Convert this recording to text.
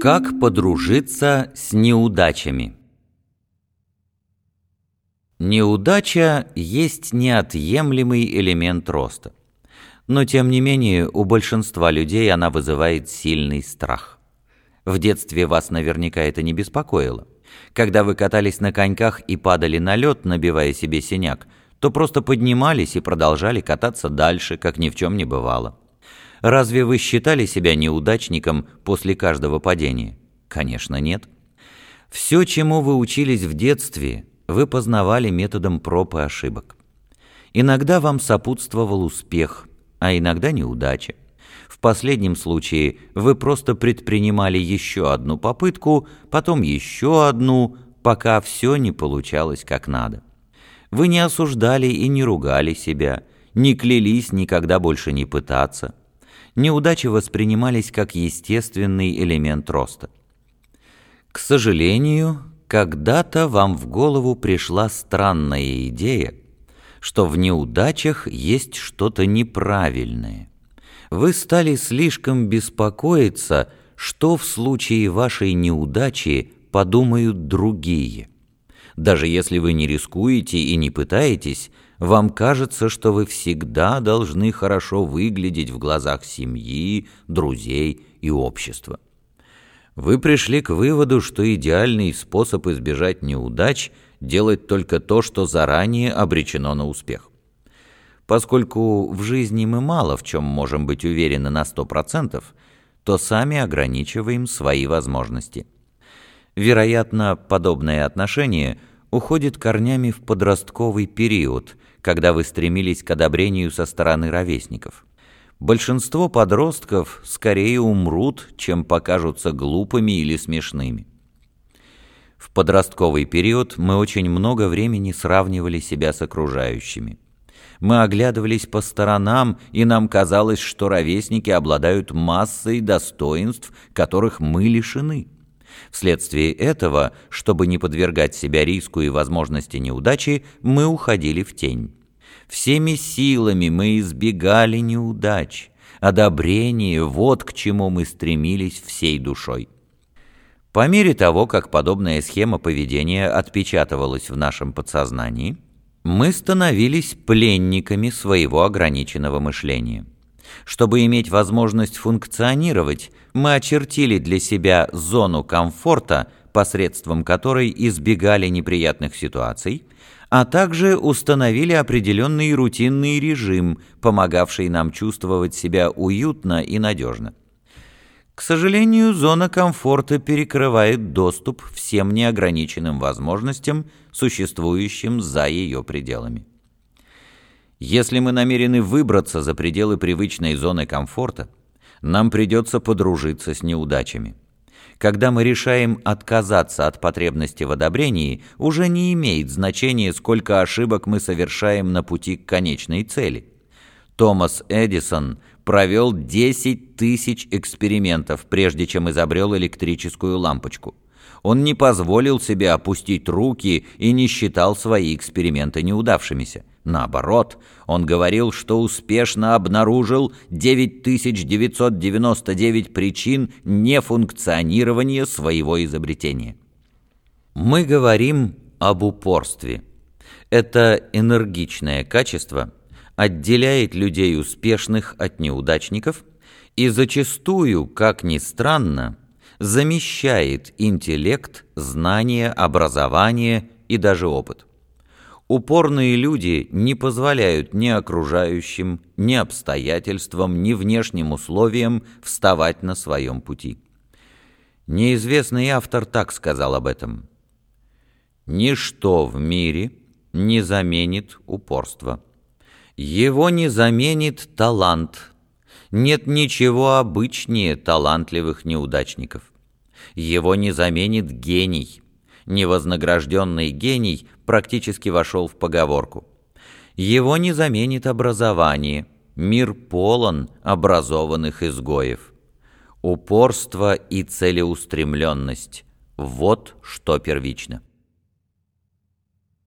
Как подружиться с неудачами? Неудача есть неотъемлемый элемент роста. Но тем не менее у большинства людей она вызывает сильный страх. В детстве вас наверняка это не беспокоило. Когда вы катались на коньках и падали на лед, набивая себе синяк, то просто поднимались и продолжали кататься дальше, как ни в чем не бывало. Разве вы считали себя неудачником после каждого падения? Конечно, нет. Все, чему вы учились в детстве, вы познавали методом проб и ошибок. Иногда вам сопутствовал успех, а иногда неудача. В последнем случае вы просто предпринимали еще одну попытку, потом еще одну, пока все не получалось как надо. Вы не осуждали и не ругали себя, не клялись никогда больше не пытаться – неудачи воспринимались как естественный элемент роста. К сожалению, когда-то вам в голову пришла странная идея, что в неудачах есть что-то неправильное. Вы стали слишком беспокоиться, что в случае вашей неудачи подумают другие. Даже если вы не рискуете и не пытаетесь, вам кажется, что вы всегда должны хорошо выглядеть в глазах семьи, друзей и общества. Вы пришли к выводу, что идеальный способ избежать неудач – делать только то, что заранее обречено на успех. Поскольку в жизни мы мало в чем можем быть уверены на 100%, то сами ограничиваем свои возможности. Вероятно, подобное отношение уходит корнями в подростковый период, когда вы стремились к одобрению со стороны ровесников. Большинство подростков скорее умрут, чем покажутся глупыми или смешными. В подростковый период мы очень много времени сравнивали себя с окружающими. Мы оглядывались по сторонам, и нам казалось, что ровесники обладают массой достоинств, которых мы лишены. Вследствие этого, чтобы не подвергать себя риску и возможности неудачи, мы уходили в тень. Всеми силами мы избегали неудач. Одобрение – вот к чему мы стремились всей душой. По мере того, как подобная схема поведения отпечатывалась в нашем подсознании, мы становились пленниками своего ограниченного мышления. Чтобы иметь возможность функционировать, мы очертили для себя зону комфорта, посредством которой избегали неприятных ситуаций, а также установили определенный рутинный режим, помогавший нам чувствовать себя уютно и надежно. К сожалению, зона комфорта перекрывает доступ всем неограниченным возможностям, существующим за ее пределами. Если мы намерены выбраться за пределы привычной зоны комфорта, нам придется подружиться с неудачами. Когда мы решаем отказаться от потребности в одобрении, уже не имеет значения, сколько ошибок мы совершаем на пути к конечной цели. Томас Эдисон провел 10 тысяч экспериментов, прежде чем изобрел электрическую лампочку. Он не позволил себе опустить руки и не считал свои эксперименты неудавшимися. Наоборот, он говорил, что успешно обнаружил 9999 причин нефункционирования своего изобретения. Мы говорим об упорстве. Это энергичное качество отделяет людей успешных от неудачников и зачастую, как ни странно, замещает интеллект, знание, образование и даже опыт. Упорные люди не позволяют ни окружающим, ни обстоятельствам, ни внешним условиям вставать на своем пути. Неизвестный автор так сказал об этом. «Ничто в мире не заменит упорство. Его не заменит талант. Нет ничего обычнее талантливых неудачников. Его не заменит гений» невознагражденный гений практически вошел в поговорку. Его не заменит образование, мир полон образованных изгоев. Упорство и целеустремленность – вот что первично.